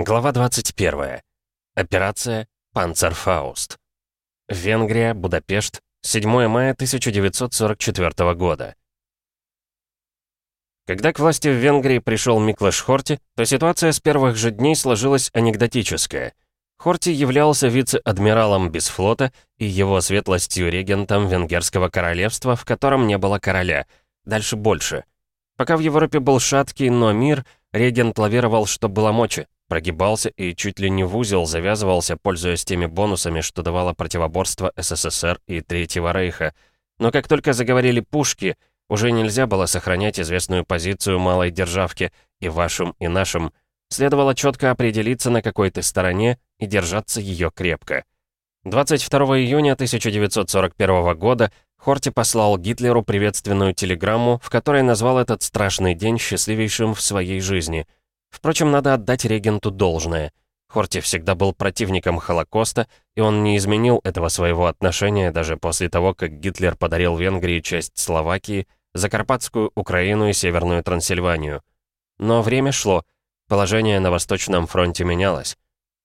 Глава 21. Операция «Панцерфауст». Венгрия, Будапешт, 7 мая 1944 года. Когда к власти в Венгрии пришел Миклаш Хорти, то ситуация с первых же дней сложилась анекдотическая. Хорти являлся вице-адмиралом без флота и его светлостью регентом Венгерского королевства, в котором не было короля. Дальше больше. Пока в Европе был шаткий, но мир, регент лавировал, что было мочи прогибался и чуть ли не в узел завязывался, пользуясь теми бонусами, что давало противоборство СССР и Третьего Рейха. Но как только заговорили пушки, уже нельзя было сохранять известную позицию малой державки и вашим, и нашим. Следовало четко определиться, на какой ты стороне, и держаться ее крепко. 22 июня 1941 года Хорти послал Гитлеру приветственную телеграмму, в которой назвал этот страшный день счастливейшим в своей жизни — Впрочем, надо отдать регенту должное. Хорти всегда был противником Холокоста, и он не изменил этого своего отношения даже после того, как Гитлер подарил Венгрии часть Словакии, Закарпатскую Украину и Северную Трансильванию. Но время шло, положение на Восточном фронте менялось.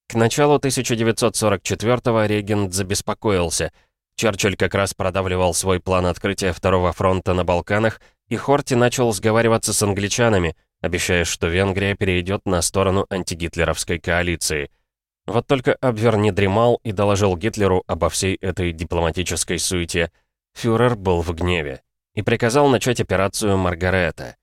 К началу 1944-го регент забеспокоился. Черчилль как раз продавливал свой план открытия Второго фронта на Балканах, и Хорти начал сговариваться с англичанами, обещая, что Венгрия перейдет на сторону антигитлеровской коалиции. Вот только Абвер не дремал и доложил Гитлеру обо всей этой дипломатической суете. Фюрер был в гневе и приказал начать операцию «Маргарета».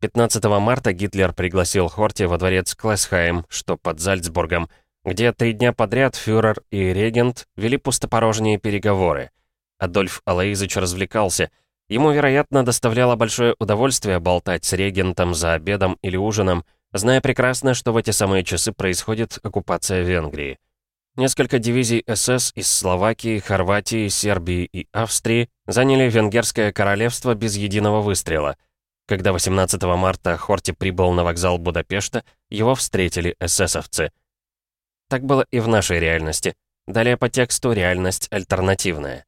15 марта Гитлер пригласил Хорти во дворец Клэсхайм, что под Зальцбургом, где три дня подряд фюрер и регент вели пустопорожние переговоры. Адольф Алаизыч развлекался — Ему, вероятно, доставляло большое удовольствие болтать с регентом за обедом или ужином, зная прекрасно, что в эти самые часы происходит оккупация Венгрии. Несколько дивизий СС из Словакии, Хорватии, Сербии и Австрии заняли Венгерское королевство без единого выстрела. Когда 18 марта Хорти прибыл на вокзал Будапешта, его встретили эсэсовцы. Так было и в нашей реальности. Далее по тексту реальность альтернативная.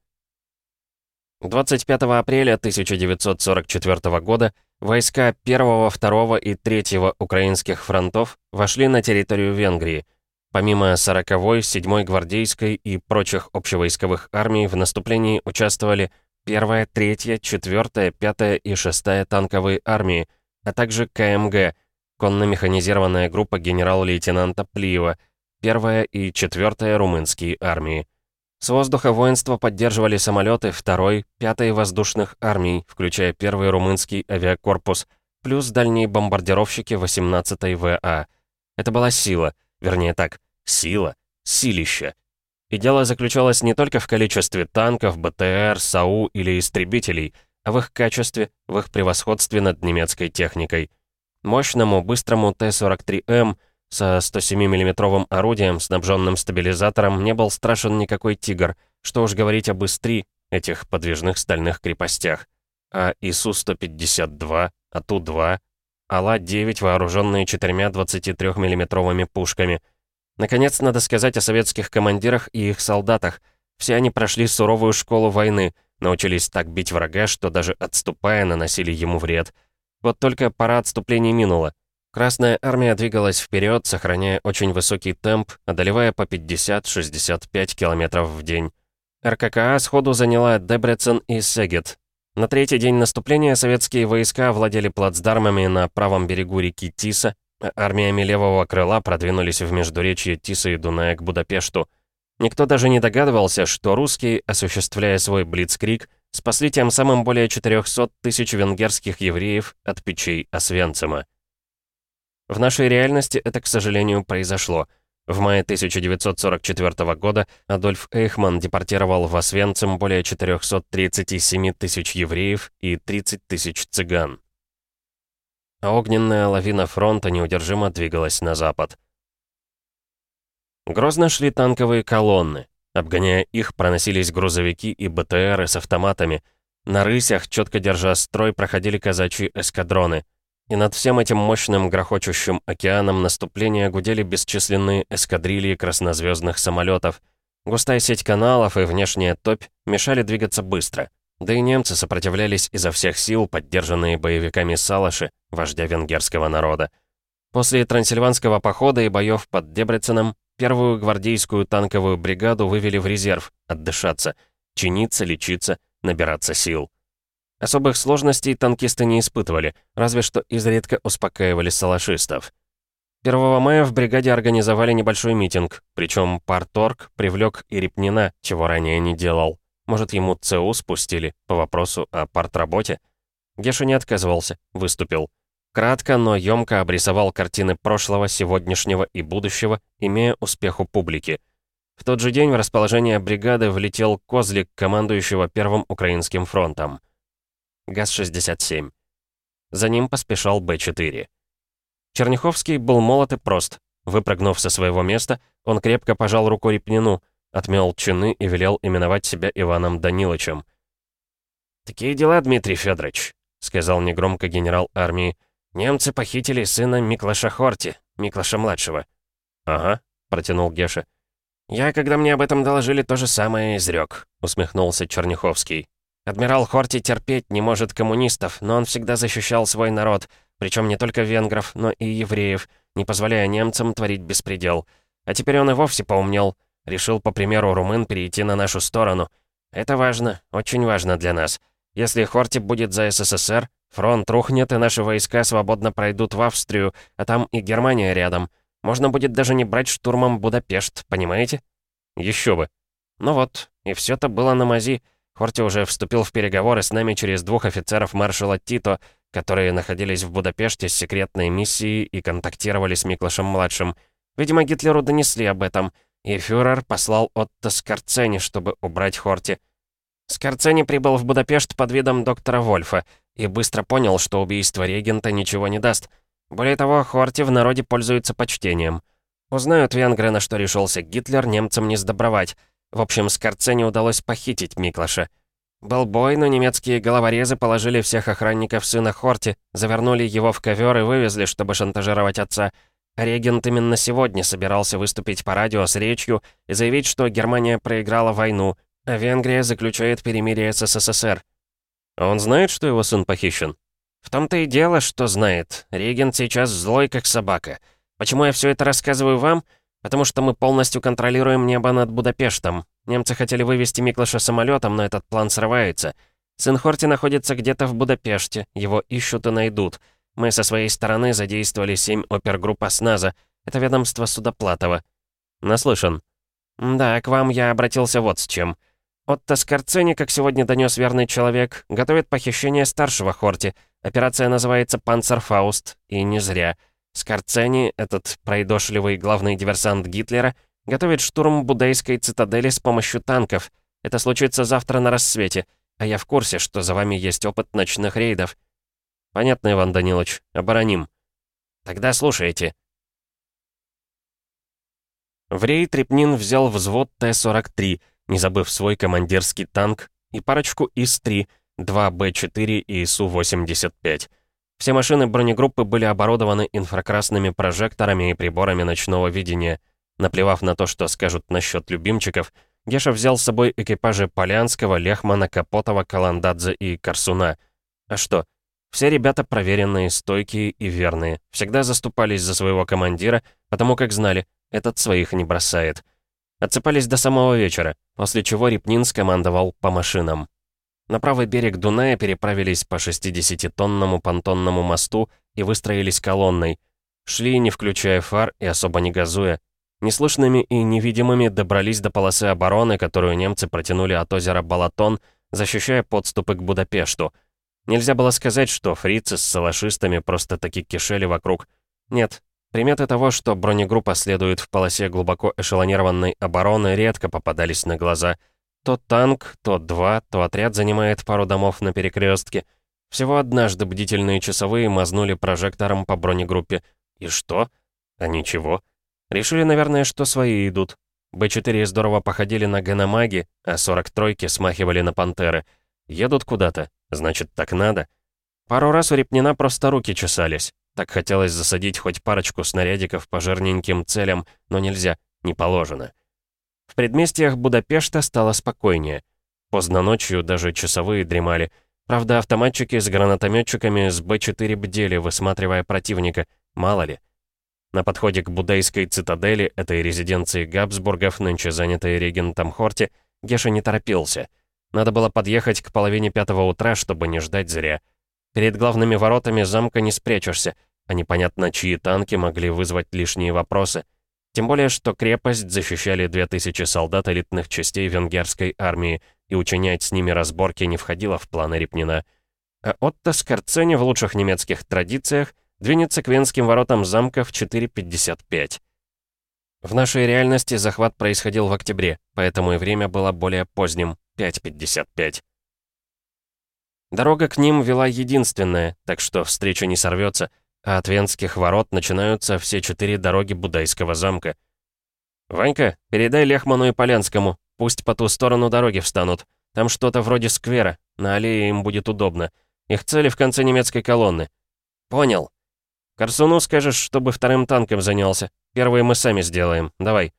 25 апреля 1944 года войска 1, 2 и 3 украинских фронтов вошли на территорию Венгрии. Помимо 40-й, 7-й гвардейской и прочих общевойсковых армий в наступлении участвовали 1-я, 3-я, 4-я, 5-я и 6-я танковые армии, а также КМГ, конно-механизированная группа генерал-лейтенанта Плиева, 1-я и 4-я румынские армии. С воздуха воинство поддерживали самолеты 2-й, 5-й воздушных армий, включая первый румынский авиакорпус, плюс дальние бомбардировщики 18-й ВА. Это была сила, вернее так, сила, силища. И дело заключалось не только в количестве танков, БТР, САУ или истребителей, а в их качестве, в их превосходстве над немецкой техникой. Мощному, быстрому Т-43М со 107 миллиметровым орудием, снабженным стабилизатором, не был страшен никакой «Тигр», что уж говорить об ИС-3, этих подвижных стальных крепостях. А ИСУ-152, АТУ-2, АЛА-9, вооруженные четырьмя 23 миллиметровыми пушками. Наконец, надо сказать о советских командирах и их солдатах. Все они прошли суровую школу войны, научились так бить врага, что даже отступая, наносили ему вред. Вот только пора отступлений минула. Красная армия двигалась вперед, сохраняя очень высокий темп, одолевая по 50-65 километров в день. РККА сходу заняла Дебрецен и Сегет. На третий день наступления советские войска владели плацдармами на правом берегу реки Тиса, а армиями левого крыла продвинулись в междуречье Тиса и Дуная к Будапешту. Никто даже не догадывался, что русские, осуществляя свой блицкрик, спасли тем самым более 400 тысяч венгерских евреев от печей Освенцима. В нашей реальности это, к сожалению, произошло. В мае 1944 года Адольф Эйхман депортировал в Освенцим более 437 тысяч евреев и 30 тысяч цыган. А огненная лавина фронта неудержимо двигалась на запад. Грозно шли танковые колонны. Обгоняя их, проносились грузовики и БТРы с автоматами. На рысях, четко держа строй, проходили казачьи эскадроны — и над всем этим мощным грохочущим океаном наступления гудели бесчисленные эскадрильи краснозвездных самолетов. Густая сеть каналов и внешняя топь мешали двигаться быстро. Да и немцы сопротивлялись изо всех сил, поддержанные боевиками Салаши, вождя венгерского народа. После Трансильванского похода и боев под Дебреценом первую гвардейскую танковую бригаду вывели в резерв, отдышаться, чиниться, лечиться, набираться сил. Особых сложностей танкисты не испытывали, разве что изредка успокаивали салашистов. 1 мая в бригаде организовали небольшой митинг, причем парторг привлек и Репнина, чего ранее не делал. Может, ему ЦУ спустили по вопросу о партработе? Геша не отказывался, выступил. Кратко, но емко обрисовал картины прошлого, сегодняшнего и будущего, имея успех у публики. В тот же день в расположение бригады влетел Козлик, командующего Первым Украинским фронтом. ГАЗ-67. За ним поспешал Б-4. Черняховский был молод и прост. Выпрыгнув со своего места, он крепко пожал руку Репнину, отмел чины и велел именовать себя Иваном Даниловичем. «Такие дела, Дмитрий Федорович», — сказал негромко генерал армии. «Немцы похитили сына Миклаша Хорти, Миклаша-младшего». «Ага», — протянул Геша. «Я, когда мне об этом доложили, то же самое изрек», — усмехнулся Черняховский. «Адмирал Хорти терпеть не может коммунистов, но он всегда защищал свой народ, причем не только венгров, но и евреев, не позволяя немцам творить беспредел. А теперь он и вовсе поумнел, решил, по примеру румын, перейти на нашу сторону. Это важно, очень важно для нас. Если Хорти будет за СССР, фронт рухнет, и наши войска свободно пройдут в Австрию, а там и Германия рядом. Можно будет даже не брать штурмом Будапешт, понимаете? Еще бы. Ну вот, и все это было на мази. Хорти уже вступил в переговоры с нами через двух офицеров маршала Тито, которые находились в Будапеште с секретной миссией и контактировали с Миклашем-младшим. Видимо, Гитлеру донесли об этом, и фюрер послал Отто Скорцени, чтобы убрать Хорти. Скорцени прибыл в Будапешт под видом доктора Вольфа и быстро понял, что убийство регента ничего не даст. Более того, Хорти в народе пользуется почтением. Узнают венгры, на что решился Гитлер, немцам не сдобровать. В общем, Скорцени удалось похитить Миклаша. Был бой, но немецкие головорезы положили всех охранников сына Хорти, завернули его в ковер и вывезли, чтобы шантажировать отца. Регент именно сегодня собирался выступить по радио с речью и заявить, что Германия проиграла войну, а Венгрия заключает перемирие с СССР. Он знает, что его сын похищен? В том-то и дело, что знает. Регент сейчас злой, как собака. Почему я все это рассказываю вам? Потому что мы полностью контролируем небо над Будапештом. Немцы хотели вывести Миклаша самолетом, но этот план срывается. Сын Хорти находится где-то в Будапеште. Его ищут и найдут. Мы со своей стороны задействовали семь опергрупп ОСНАЗа. Это ведомство Судоплатова. Наслышан. Да, к вам я обратился вот с чем. Отто Скорцени, как сегодня донес верный человек, готовит похищение старшего Хорти. Операция называется «Панцерфауст», и не зря. Скорцени, этот пройдошливый главный диверсант Гитлера, готовит штурм Будейской цитадели с помощью танков. Это случится завтра на рассвете, а я в курсе, что за вами есть опыт ночных рейдов. Понятно, Иван Данилович, обороним. Тогда слушайте. В рейд Репнин взял взвод Т-43 — не забыв свой командирский танк и парочку ИС-3, 2 Б-4 и Су-85. Все машины бронегруппы были оборудованы инфракрасными прожекторами и приборами ночного видения. Наплевав на то, что скажут насчет любимчиков, Геша взял с собой экипажи Полянского, Лехмана, Капотова, Каландадзе и Корсуна. А что? Все ребята проверенные, стойкие и верные. Всегда заступались за своего командира, потому как знали, этот своих не бросает. Отсыпались до самого вечера, после чего Репнин скомандовал по машинам. На правый берег Дуная переправились по 60-тонному понтонному мосту и выстроились колонной. Шли, не включая фар и особо не газуя. Неслышными и невидимыми добрались до полосы обороны, которую немцы протянули от озера Балатон, защищая подступы к Будапешту. Нельзя было сказать, что фрицы с салашистами просто-таки кишели вокруг. Нет, Приметы того, что бронегруппа следует в полосе глубоко эшелонированной обороны, редко попадались на глаза. То танк, то два, то отряд занимает пару домов на перекрестке. Всего однажды бдительные часовые мазнули прожектором по бронегруппе. И что? А ничего. Решили, наверное, что свои идут. Б-4 здорово походили на геномаги, а 43-ки смахивали на пантеры. Едут куда-то, значит, так надо. Пару раз у Репнина просто руки чесались. Так хотелось засадить хоть парочку снарядиков по жирненьким целям, но нельзя, не положено. В предместьях Будапешта стало спокойнее. Поздно ночью даже часовые дремали. Правда, автоматчики с гранатометчиками с Б-4 бдели, высматривая противника. Мало ли. На подходе к Будайской цитадели, этой резиденции Габсбургов, нынче занятой регентом Хорти, Геша не торопился. Надо было подъехать к половине пятого утра, чтобы не ждать зря. Перед главными воротами замка не спрячешься, а непонятно, чьи танки могли вызвать лишние вопросы. Тем более, что крепость защищали 2000 солдат элитных частей венгерской армии, и учинять с ними разборки не входило в планы Репнина. А Отто Скорцени в лучших немецких традициях двинется к венским воротам замка в 4.55. В нашей реальности захват происходил в октябре, поэтому и время было более поздним — 5.55. Дорога к ним вела единственная, так что встреча не сорвется, а от Венских ворот начинаются все четыре дороги Будайского замка. «Ванька, передай Лехману и Полянскому, пусть по ту сторону дороги встанут. Там что-то вроде сквера, на аллее им будет удобно. Их цели в конце немецкой колонны». «Понял». «Корсуну скажешь, чтобы вторым танком занялся. Первые мы сами сделаем. Давай».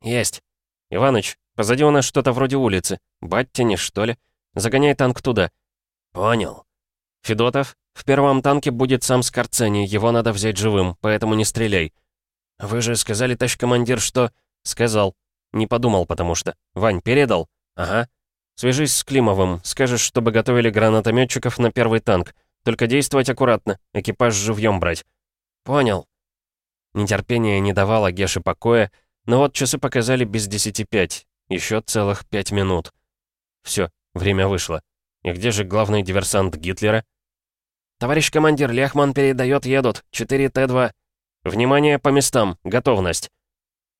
«Есть». «Иваныч, позади у нас что-то вроде улицы. Баттини, что ли? Загоняй танк туда». «Понял». «Федотов, в первом танке будет сам Скорцени, его надо взять живым, поэтому не стреляй». «Вы же сказали, товарищ командир, что...» «Сказал. Не подумал, потому что. Вань, передал?» «Ага». «Свяжись с Климовым, скажешь, чтобы готовили гранатометчиков на первый танк. Только действовать аккуратно, экипаж живьем брать». «Понял». Нетерпение не давало Геше покоя, но вот часы показали без десяти пять. Еще целых пять минут. Все, время вышло. И где же главный диверсант Гитлера? «Товарищ командир, Лехман передает, едут. 4Т-2». «Внимание по местам. Готовность».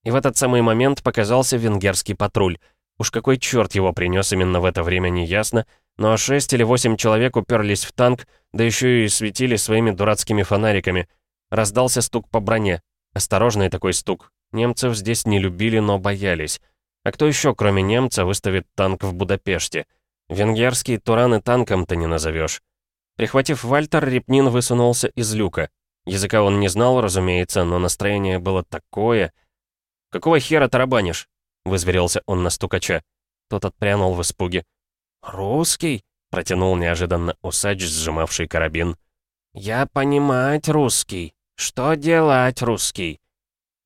И в этот самый момент показался венгерский патруль. Уж какой черт его принес именно в это время, неясно, но шесть или восемь человек уперлись в танк, да еще и светили своими дурацкими фонариками. Раздался стук по броне. Осторожный такой стук. Немцев здесь не любили, но боялись. А кто еще, кроме немца, выставит танк в Будапеште? Венгерские тураны танком-то не назовешь. Прихватив Вальтер, Репнин высунулся из люка. Языка он не знал, разумеется, но настроение было такое. «Какого хера тарабанишь?» — вызверился он на стукача. Тот отпрянул в испуге. «Русский?» — протянул неожиданно усач, сжимавший карабин. «Я понимать русский. Что делать, русский?»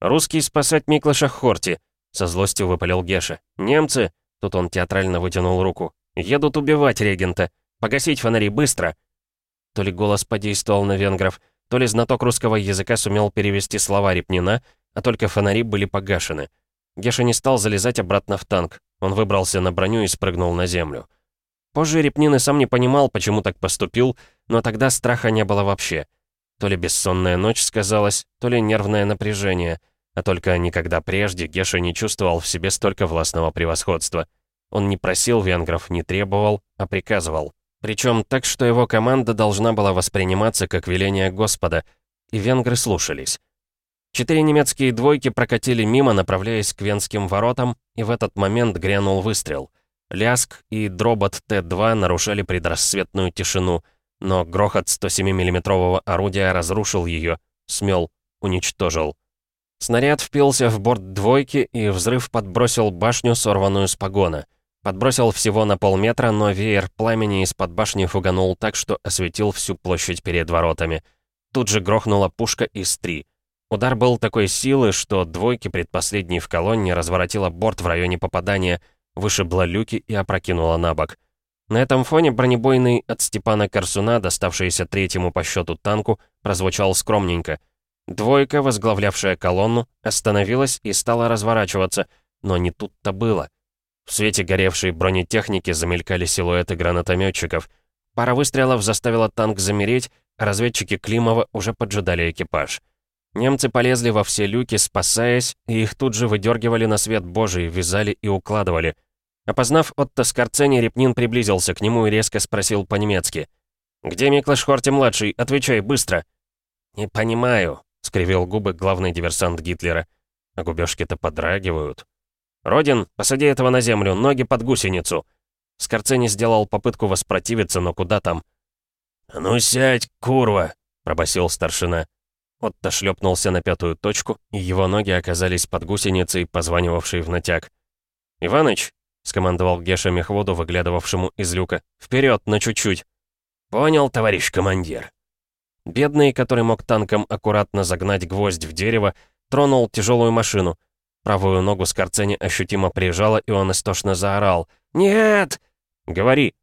«Русский спасать Миклаша Хорти», — со злостью выпалил Геша. «Немцы!» — тут он театрально вытянул руку. «Едут убивать регента. Погасить фонари быстро!» То ли голос подействовал на венгров, то ли знаток русского языка сумел перевести слова Репнина, а только фонари были погашены. Геша не стал залезать обратно в танк. Он выбрался на броню и спрыгнул на землю. Позже Репнин и сам не понимал, почему так поступил, но тогда страха не было вообще. То ли бессонная ночь сказалась, то ли нервное напряжение, а только никогда прежде Геша не чувствовал в себе столько властного превосходства. Он не просил венгров, не требовал, а приказывал. Причем так, что его команда должна была восприниматься как веление Господа, и венгры слушались. Четыре немецкие двойки прокатили мимо, направляясь к венским воротам, и в этот момент грянул выстрел. Ляск и дробот Т-2 нарушали предрассветную тишину, но грохот 107 миллиметрового орудия разрушил ее, смел, уничтожил. Снаряд впился в борт двойки, и взрыв подбросил башню, сорванную с погона — Подбросил всего на полметра, но веер пламени из-под башни фуганул так, что осветил всю площадь перед воротами. Тут же грохнула пушка из три. Удар был такой силы, что двойки предпоследней в колонне разворотила борт в районе попадания, вышибла люки и опрокинула на бок. На этом фоне бронебойный от Степана Корсуна, доставшийся третьему по счету танку, прозвучал скромненько. Двойка, возглавлявшая колонну, остановилась и стала разворачиваться, но не тут-то было. В свете горевшей бронетехники замелькали силуэты гранатометчиков. Пара выстрелов заставила танк замереть, а разведчики Климова уже поджидали экипаж. Немцы полезли во все люки, спасаясь, и их тут же выдергивали на свет божий, вязали и укладывали. Опознав Отто Скорцени, Репнин приблизился к нему и резко спросил по-немецки. «Где Миклаш Хорти-младший? Отвечай, быстро!» «Не понимаю», — скривил губы главный диверсант Гитлера. А губёшки-то подрагивают. «Родин, посади этого на землю, ноги под гусеницу!» Скорцени сделал попытку воспротивиться, но куда там? «Ну сядь, курва!» — пробасил старшина. Отто шлепнулся на пятую точку, и его ноги оказались под гусеницей, позванивавшей в натяг. «Иваныч!» — скомандовал Геша мехводу, выглядывавшему из люка. «Вперед, на чуть-чуть!» «Понял, товарищ командир!» Бедный, который мог танком аккуратно загнать гвоздь в дерево, тронул тяжелую машину. Правую ногу Скорцени ощутимо прижало, и он истошно заорал. «Нет!» «Говори!»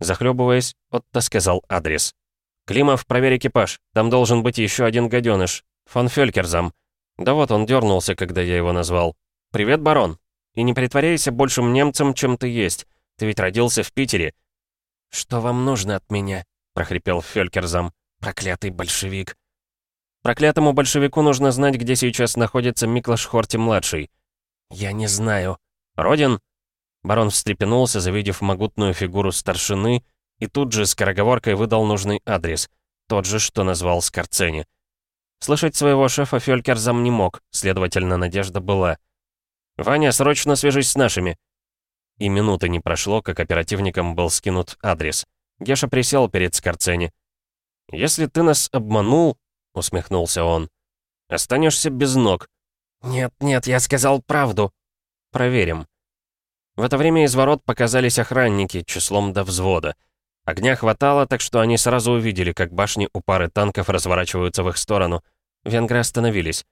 Захлебываясь, Отто сказал адрес. «Климов, проверь экипаж. Там должен быть еще один гаденыш. Фон Фелькерзам. Да вот он дернулся, когда я его назвал. Привет, барон. И не притворяйся большим немцем, чем ты есть. Ты ведь родился в Питере». «Что вам нужно от меня?» — прохрипел Фелькерзам. «Проклятый большевик». «Проклятому большевику нужно знать, где сейчас находится Миклаш Хорти-младший». «Я не знаю». «Родин?» Барон встрепенулся, завидев могутную фигуру старшины, и тут же скороговоркой выдал нужный адрес, тот же, что назвал Скорцени. Слышать своего шефа Фёлькерзам не мог, следовательно, надежда была. «Ваня, срочно свяжись с нашими!» И минуты не прошло, как оперативникам был скинут адрес. Геша присел перед Скорцени. «Если ты нас обманул», — усмехнулся он, — «останешься без ног». «Нет, нет, я сказал правду». «Проверим». В это время из ворот показались охранники, числом до взвода. Огня хватало, так что они сразу увидели, как башни у пары танков разворачиваются в их сторону. Венгры остановились.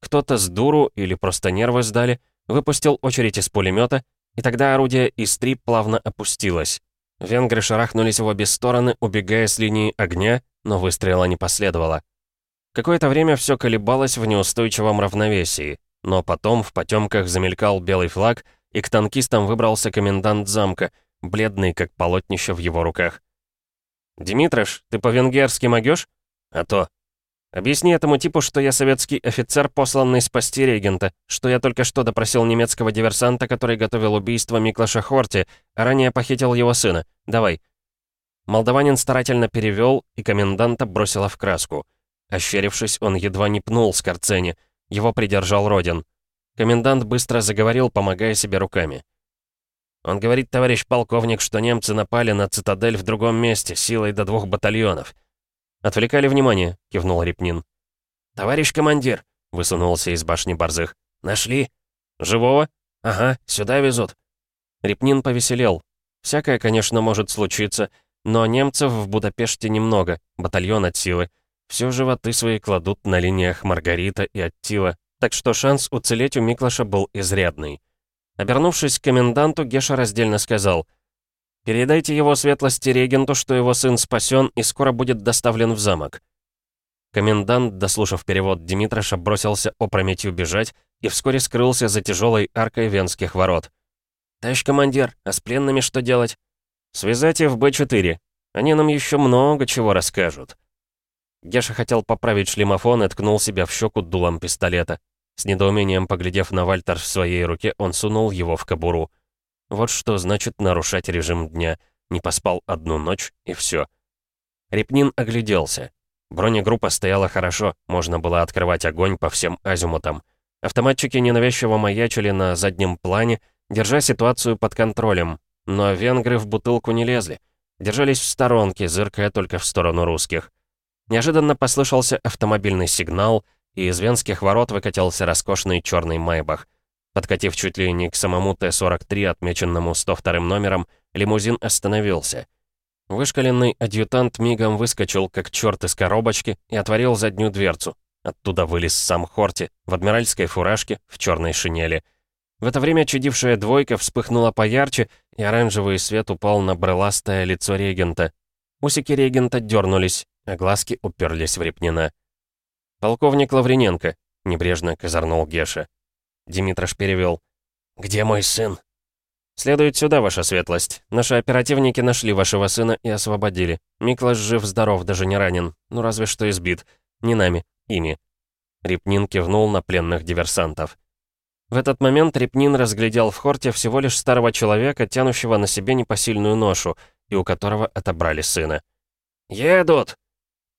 Кто-то с дуру или просто нервы сдали, выпустил очередь из пулемета, и тогда орудие ИС-3 плавно опустилось. Венгры шарахнулись в обе стороны, убегая с линии огня, но выстрела не последовало. Какое-то время все колебалось в неустойчивом равновесии, но потом в потемках замелькал белый флаг, и к танкистам выбрался комендант замка, бледный, как полотнище в его руках. «Димитрыш, ты по-венгерски могёшь?» «А то». «Объясни этому типу, что я советский офицер, посланный спасти регента, что я только что допросил немецкого диверсанта, который готовил убийство Миклаша Хорти, а ранее похитил его сына. Давай». Молдаванин старательно перевел, и коменданта бросила в краску. Ощерившись, он едва не пнул Скорцени. Его придержал Родин. Комендант быстро заговорил, помогая себе руками. «Он говорит, товарищ полковник, что немцы напали на цитадель в другом месте, силой до двух батальонов». «Отвлекали внимание», — кивнул Репнин. «Товарищ командир», — высунулся из башни Борзых. «Нашли?» «Живого?» «Ага, сюда везут». Репнин повеселел. Всякое, конечно, может случиться, но немцев в Будапеште немного, батальон от силы. Все животы свои кладут на линиях Маргарита и Аттила, так что шанс уцелеть у Миклаша был изрядный. Обернувшись к коменданту, Геша раздельно сказал, «Передайте его светлости регенту, что его сын спасен и скоро будет доставлен в замок». Комендант, дослушав перевод Димитраша, бросился опрометью бежать и вскоре скрылся за тяжелой аркой венских ворот. «Товарищ командир, а с пленными что делать?» «Связать их в Б-4. Они нам еще много чего расскажут». Геша хотел поправить шлемофон и ткнул себя в щеку дулом пистолета. С недоумением поглядев на Вальтер в своей руке, он сунул его в кобуру. Вот что значит нарушать режим дня. Не поспал одну ночь, и все. Репнин огляделся. Бронегруппа стояла хорошо, можно было открывать огонь по всем азимутам. Автоматчики ненавязчиво маячили на заднем плане, держа ситуацию под контролем. Но венгры в бутылку не лезли. Держались в сторонке, зыркая только в сторону русских. Неожиданно послышался автомобильный сигнал, и из венских ворот выкатился роскошный черный майбах. Подкатив чуть ли не к самому Т-43, отмеченному 102 номером, лимузин остановился. Вышкаленный адъютант мигом выскочил, как черт из коробочки, и отворил заднюю дверцу. Оттуда вылез сам Хорти, в адмиральской фуражке, в черной шинели. В это время чудившая двойка вспыхнула поярче, и оранжевый свет упал на брыластое лицо регента. Усики регента дернулись, а глазки уперлись в Репнина. «Полковник Лаврененко», — небрежно козырнул Геша. Димитраш перевел. «Где мой сын?» «Следует сюда, ваша светлость. Наши оперативники нашли вашего сына и освободили. Миклаш жив-здоров, даже не ранен. Ну, разве что избит. Не нами, ими». Репнин кивнул на пленных диверсантов. В этот момент Репнин разглядел в хорте всего лишь старого человека, тянущего на себе непосильную ношу, и у которого отобрали сына. «Едут!»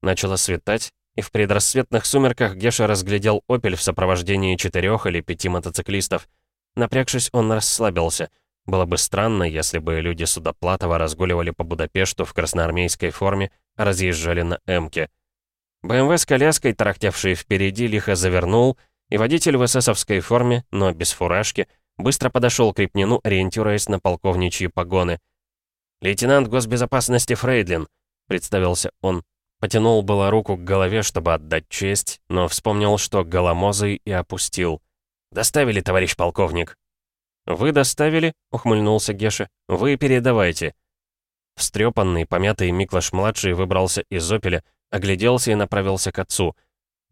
Начало светать, и в предрассветных сумерках Геша разглядел «Опель» в сопровождении четырех или пяти мотоциклистов. Напрягшись, он расслабился. Было бы странно, если бы люди Судоплатова разгуливали по Будапешту в красноармейской форме, а разъезжали на «Эмке». БМВ с коляской, тарахтевший впереди, лихо завернул, и водитель в эсэсовской форме, но без фуражки, быстро подошел к Репнину, ориентируясь на полковничьи погоны. «Лейтенант госбезопасности Фрейдлин», — представился он. Потянул было руку к голове, чтобы отдать честь, но вспомнил, что голомозый и опустил. «Доставили, товарищ полковник». «Вы доставили?» — ухмыльнулся Геша. «Вы передавайте». Встрепанный, помятый Миклаш-младший выбрался из «Опеля», огляделся и направился к отцу.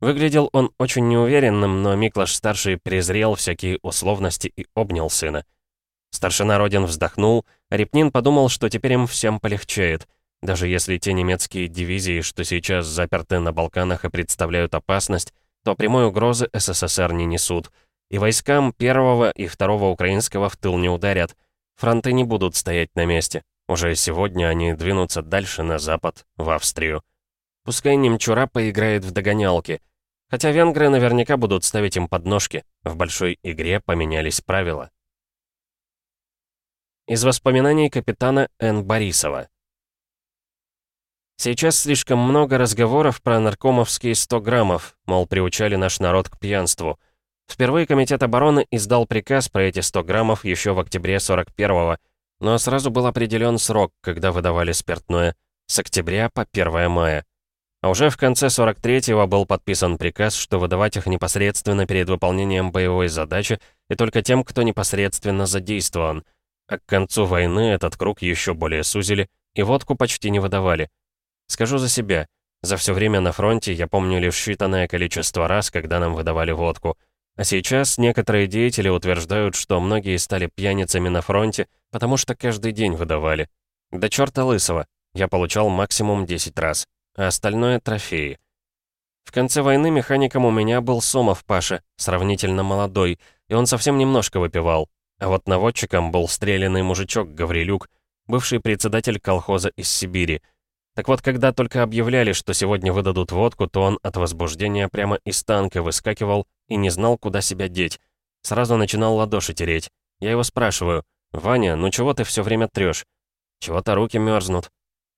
Выглядел он очень неуверенным, но Миклаш-старший презрел всякие условности и обнял сына. Старшина Родин вздохнул, Репнин подумал, что теперь им всем полегчает. Даже если те немецкие дивизии, что сейчас заперты на Балканах и представляют опасность, то прямой угрозы СССР не несут. И войскам первого и второго украинского в тыл не ударят. Фронты не будут стоять на месте. Уже сегодня они двинутся дальше на запад, в Австрию. Пускай немчура поиграет в догонялки. Хотя венгры наверняка будут ставить им подножки. В большой игре поменялись правила. Из воспоминаний капитана Н. Борисова. Сейчас слишком много разговоров про наркомовские 100 граммов, мол, приучали наш народ к пьянству. Впервые Комитет обороны издал приказ про эти 100 граммов еще в октябре 41-го, но сразу был определен срок, когда выдавали спиртное, с октября по 1 мая. А уже в конце 43-го был подписан приказ, что выдавать их непосредственно перед выполнением боевой задачи и только тем, кто непосредственно задействован. А к концу войны этот круг еще более сузили, и водку почти не выдавали. Скажу за себя. За все время на фронте я помню лишь считанное количество раз, когда нам выдавали водку. А сейчас некоторые деятели утверждают, что многие стали пьяницами на фронте, потому что каждый день выдавали. Да черта лысого. Я получал максимум 10 раз. А остальное — трофеи. В конце войны механиком у меня был Сомов Паша, сравнительно молодой, и он совсем немножко выпивал. А вот наводчиком был стрелянный мужичок Гаврилюк, бывший председатель колхоза из Сибири — так вот, когда только объявляли, что сегодня выдадут водку, то он от возбуждения прямо из танка выскакивал и не знал, куда себя деть. Сразу начинал ладоши тереть. Я его спрашиваю, «Ваня, ну чего ты все время трешь? Чего-то руки мерзнут».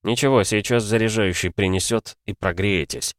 «Ничего, сейчас заряжающий принесет и прогреетесь».